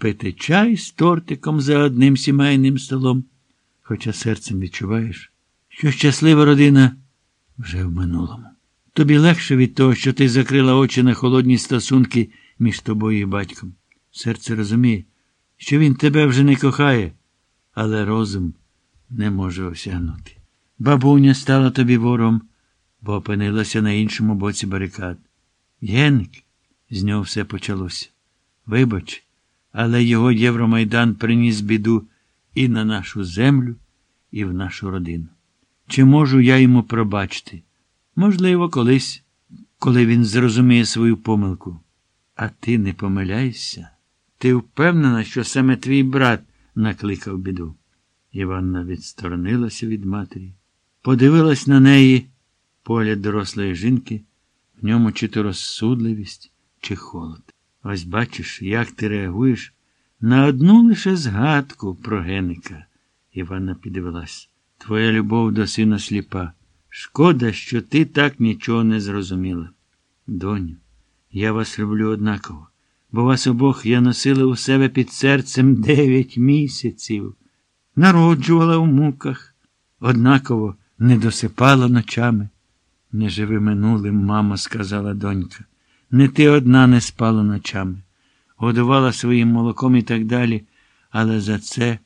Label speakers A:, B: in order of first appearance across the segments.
A: пити чай з тортиком за одним сімейним столом. Хоча серцем відчуваєш, що щаслива родина вже в минулому. Тобі легше від того, що ти закрила очі на холодні стосунки між тобою і батьком. Серце розуміє, що він тебе вже не кохає, але розум не може осягнути. Бабуня стала тобі вором, бо опинилася на іншому боці барикад. Генк, з нього все почалося. Вибач, але його Євромайдан приніс біду і на нашу землю, і в нашу родину. Чи можу я йому пробачити? Можливо, колись, коли він зрозуміє свою помилку. А ти не помиляєшся? Ти впевнена, що саме твій брат накликав біду? Іванна відсторонилася від матері, подивилась на неї погляд дорослої жінки, в ньому чи то розсудливість, чи холод. Ось бачиш, як ти реагуєш на одну лише згадку про Геника. Іванна підвелась. Твоя любов до сина сліпа. Шкода, що ти так нічого не зрозуміла. Доню, я вас люблю однаково, бо вас обох я носила у себе під серцем дев'ять місяців, народжувала в муках, однаково не досипала ночами. Не живи минулим, мамо, сказала донька. Не ти одна не спала ночами, годувала своїм молоком і так далі, але за це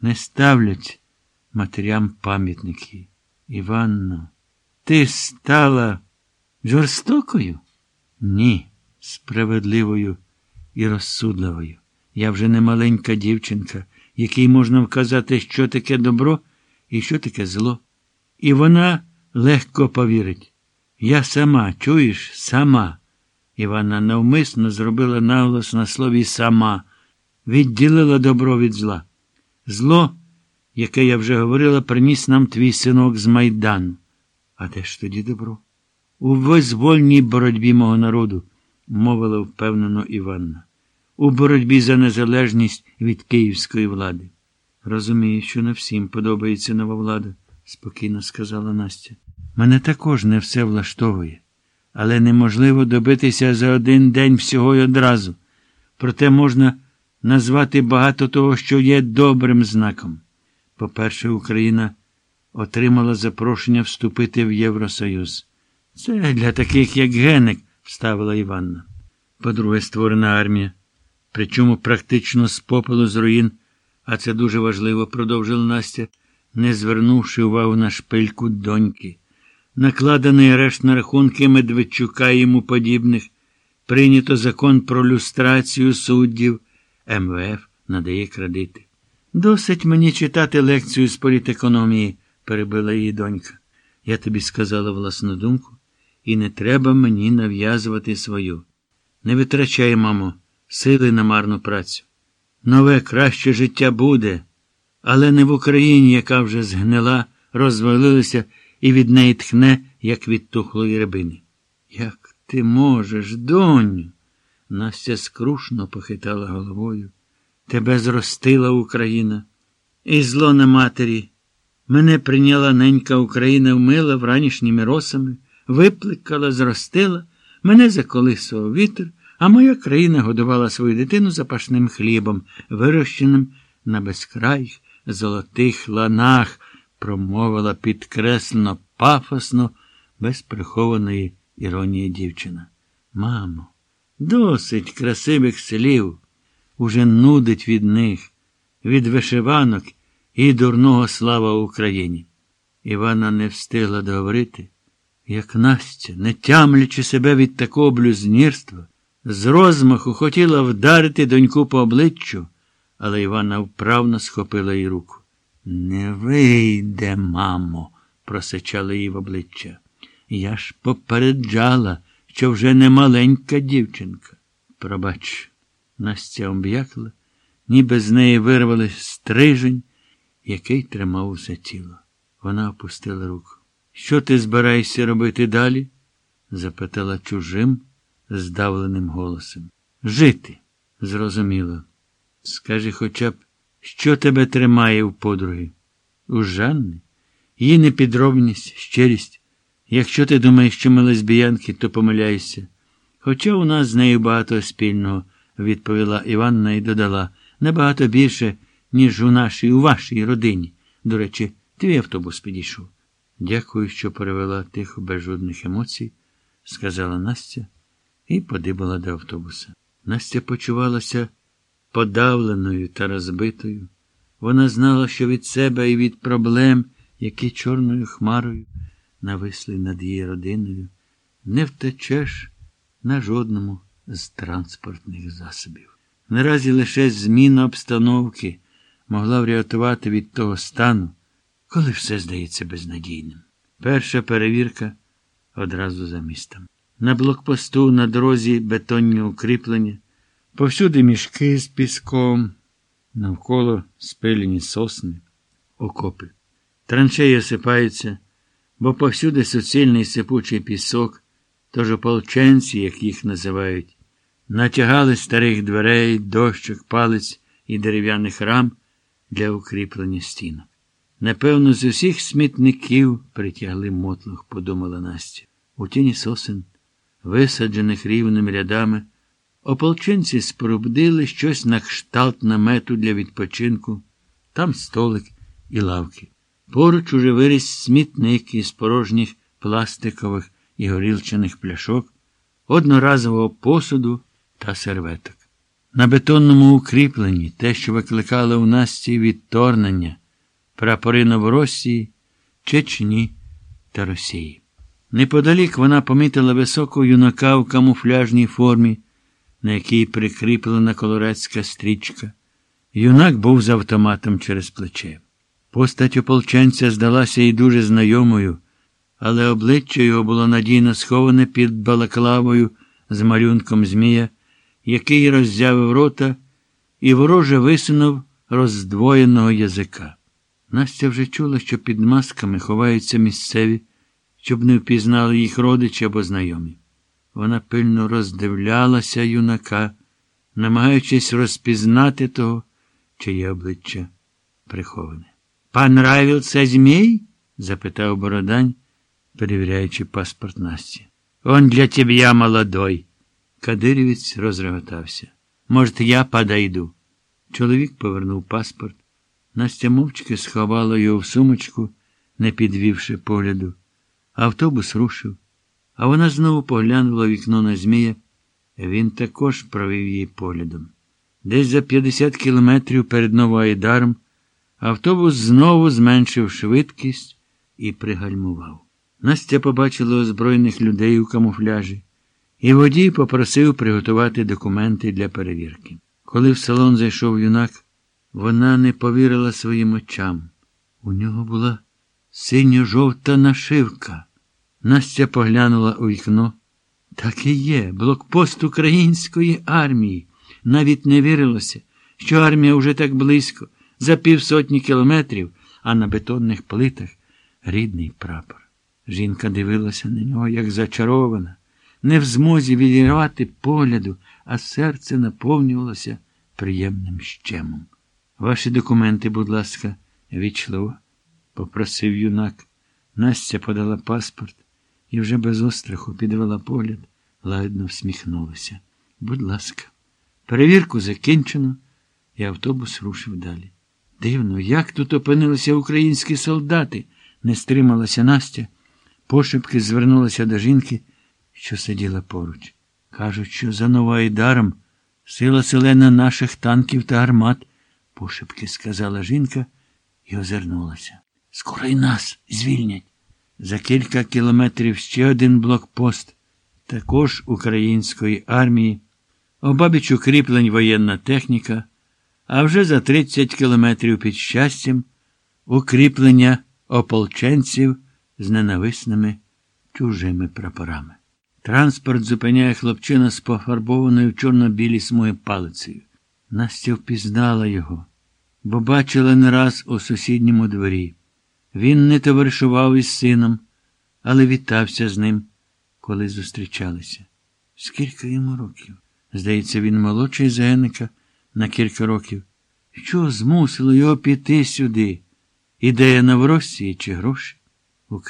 A: не ставлять матерям пам'ятники. Іванно, ти стала жорстокою? Ні, справедливою і розсудливою. Я вже не маленька дівчинка, якій можна вказати, що таке добро і що таке зло. І вона легко повірить. Я сама, чуєш, сама. Іванна навмисно зробила наголос на слові сама, відділила добро від зла. Зло, яке я вже говорила, приніс нам твій синок з Майдану. А де ж тоді добро? У визвольній боротьбі мого народу, мовила впевнено Іванна, у боротьбі за незалежність від київської влади. Розумію, що не всім подобається нова влада, спокійно сказала Настя. Мене також не все влаштовує, але неможливо добитися за один день всього й одразу. Проте можна назвати багато того, що є добрим знаком. По-перше, Україна отримала запрошення вступити в Євросоюз. Це для таких, як Геник, вставила Іванна. По-друге, створена армія, причому практично з попелу з руїн, а це дуже важливо, продовжила Настя, не звернувши увагу на шпильку доньки. Накладений арешт на рахунки Медведчука і йому подібних, прийнято закон про люстрацію суддів, МВФ надає кредити. Досить мені читати лекцію з політекономії, перебила її донька. Я тобі сказала власну думку, і не треба мені нав'язувати свою. Не витрачай, мамо, сили на марну працю. Нове краще життя буде, але не в Україні, яка вже згнила, розвалилася і від неї тхне, як від тухлої рибини. Як ти можеш, доню? Настя скрушно похитала головою. Тебе зростила Україна. І зло на матері. Мене прийняла ненька Україна вмила вранішніми росами, випликала, зростила, мене заколисував вітер, а моя країна годувала свою дитину запашним хлібом, вирощеним на безкрайх золотих ланах, промовила підкреслено, пафосно, без прихованої іронії дівчина. Мамо, досить красивих слів уже нудить від них, від вишиванок і дурного слава Україні. Івана не встигла договорити, як Настя, не тямлячи себе від такого блюзнірства, з розмаху хотіла вдарити доньку по обличчю, але Івана вправно схопила їй руку. Не вийде, мамо, просичала їй в обличчя. Я ж попереджала, що вже не маленька дівчинка. Пробач. Настя об'якла, ніби з неї вирвали стрижень, який тримав усе тіло. Вона опустила руку. Що ти збираєшся робити далі? запитала чужим, здавленим голосом. Жити, зрозуміло. Скажи хоча б, що тебе тримає в подруги? У Жанни? Її непідробність, щирість. Якщо ти думаєш, що ми лесбіянки, то помиляєшся. Хоча у нас з нею багато спільного відповіла Іванна і додала, набагато більше, ніж у нашій, у вашій родині. До речі, твій автобус підійшов. Дякую, що перевела тихо, без жодних емоцій, сказала Настя і подибала до автобуса. Настя почувалася подавленою та розбитою. Вона знала, що від себе і від проблем, які чорною хмарою нависли над її родиною, не втечеш на жодному з транспортних засобів. Наразі лише зміна обстановки могла врятувати від того стану, коли все здається безнадійним. Перша перевірка одразу за містом. На блокпосту на дорозі бетонні укріплення, повсюди мішки з піском, навколо спилені сосни, окопи. Траншеї осипаються, бо повсюди суцільний сипучий пісок, тож ополченці, як їх називають, натягали старих дверей, дощок, палець і дерев'яних рам для укріплення стінок. Напевно, з усіх смітників притягли мотлух, подумала Настя. У тіні сосен, висаджених рівними рядами, ополченці спорубдили щось на кшталт намету для відпочинку, там столик і лавки. Поруч уже виріс смітник із порожніх пластикових і горілчаних пляшок, одноразового посуду та серветок. На бетонному укріпленні те, що викликало у Насті відторгнення, прапори Новоросії, Чечні та Росії. Неподалік вона помітила високого юнака в камуфляжній формі, на якій прикріплена колорадська стрічка. Юнак був з автоматом через плече. Постать ополченця здалася їй дуже знайомою, але обличчя його було надійно сховане під балаклавою з малюнком Змія, який роззявив рота і вороже висунув роздвоєного язика. Настя вже чула, що під масками ховаються місцеві, щоб не впізнали їх родичі або знайомі. Вона пильно роздивлялася юнака, намагаючись розпізнати того, чиє обличчя приховане. Пан Равіл це змій? запитав Бородань, перевіряючи паспорт Насті. Он для тебе молодой. Кадирівець розреготався. Може, я подойду. Чоловік повернув паспорт. Настя мовчки сховала його в сумочку, не підвівши погляду. Автобус рушив, а вона знову поглянула вікно на Змія. Він також провів її поглядом. Десь за 50 кілометрів перед Новоайдаром автобус знову зменшив швидкість і пригальмував. Настя побачила озброєних людей у камуфляжі, і водій попросив приготувати документи для перевірки. Коли в салон зайшов юнак, вона не повірила своїм очам. У нього була синьо-жовта нашивка. Настя поглянула у вікно. Так і є, блокпост української армії. Навіть не вірилося, що армія вже так близько, за півсотні кілометрів, а на бетонних плитах рідний прапор. Жінка дивилася на нього, як зачарована, не в змозі відірвати погляду, а серце наповнювалося приємним щемом. Ваші документи, будь ласка, вічливо, попросив юнак. Настя подала паспорт і вже без остраху підвела погляд, лагідно всміхнулася. Будь ласка, перевірку закінчено, і автобус рушив далі. Дивно, як тут опинилися українські солдати, не стрималася Настя, пошепки звернулася до жінки, що сиділа поруч. Кажуть, що за Новоайдаром сила селена наших танків та гармат, пошепки сказала жінка і озирнулася. Скоро й нас звільнять. За кілька кілометрів ще один блокпост, також української армії, обабіч укріплень воєнна техніка, а вже за 30 кілометрів під щастям укріплення ополченців з ненависними чужими прапорами. Транспорт зупиняє хлопчина з пофарбованою в чорно-білій смуги палицею. Настя впізнала його, бо бачила не раз у сусідньому дворі. Він не товаришував із сином, але вітався з ним, коли зустрічалися. Скільки йому років? Здається, він молодший за Генника на кілька років. Що змусило його піти сюди? Ідея на Росії чи гроші?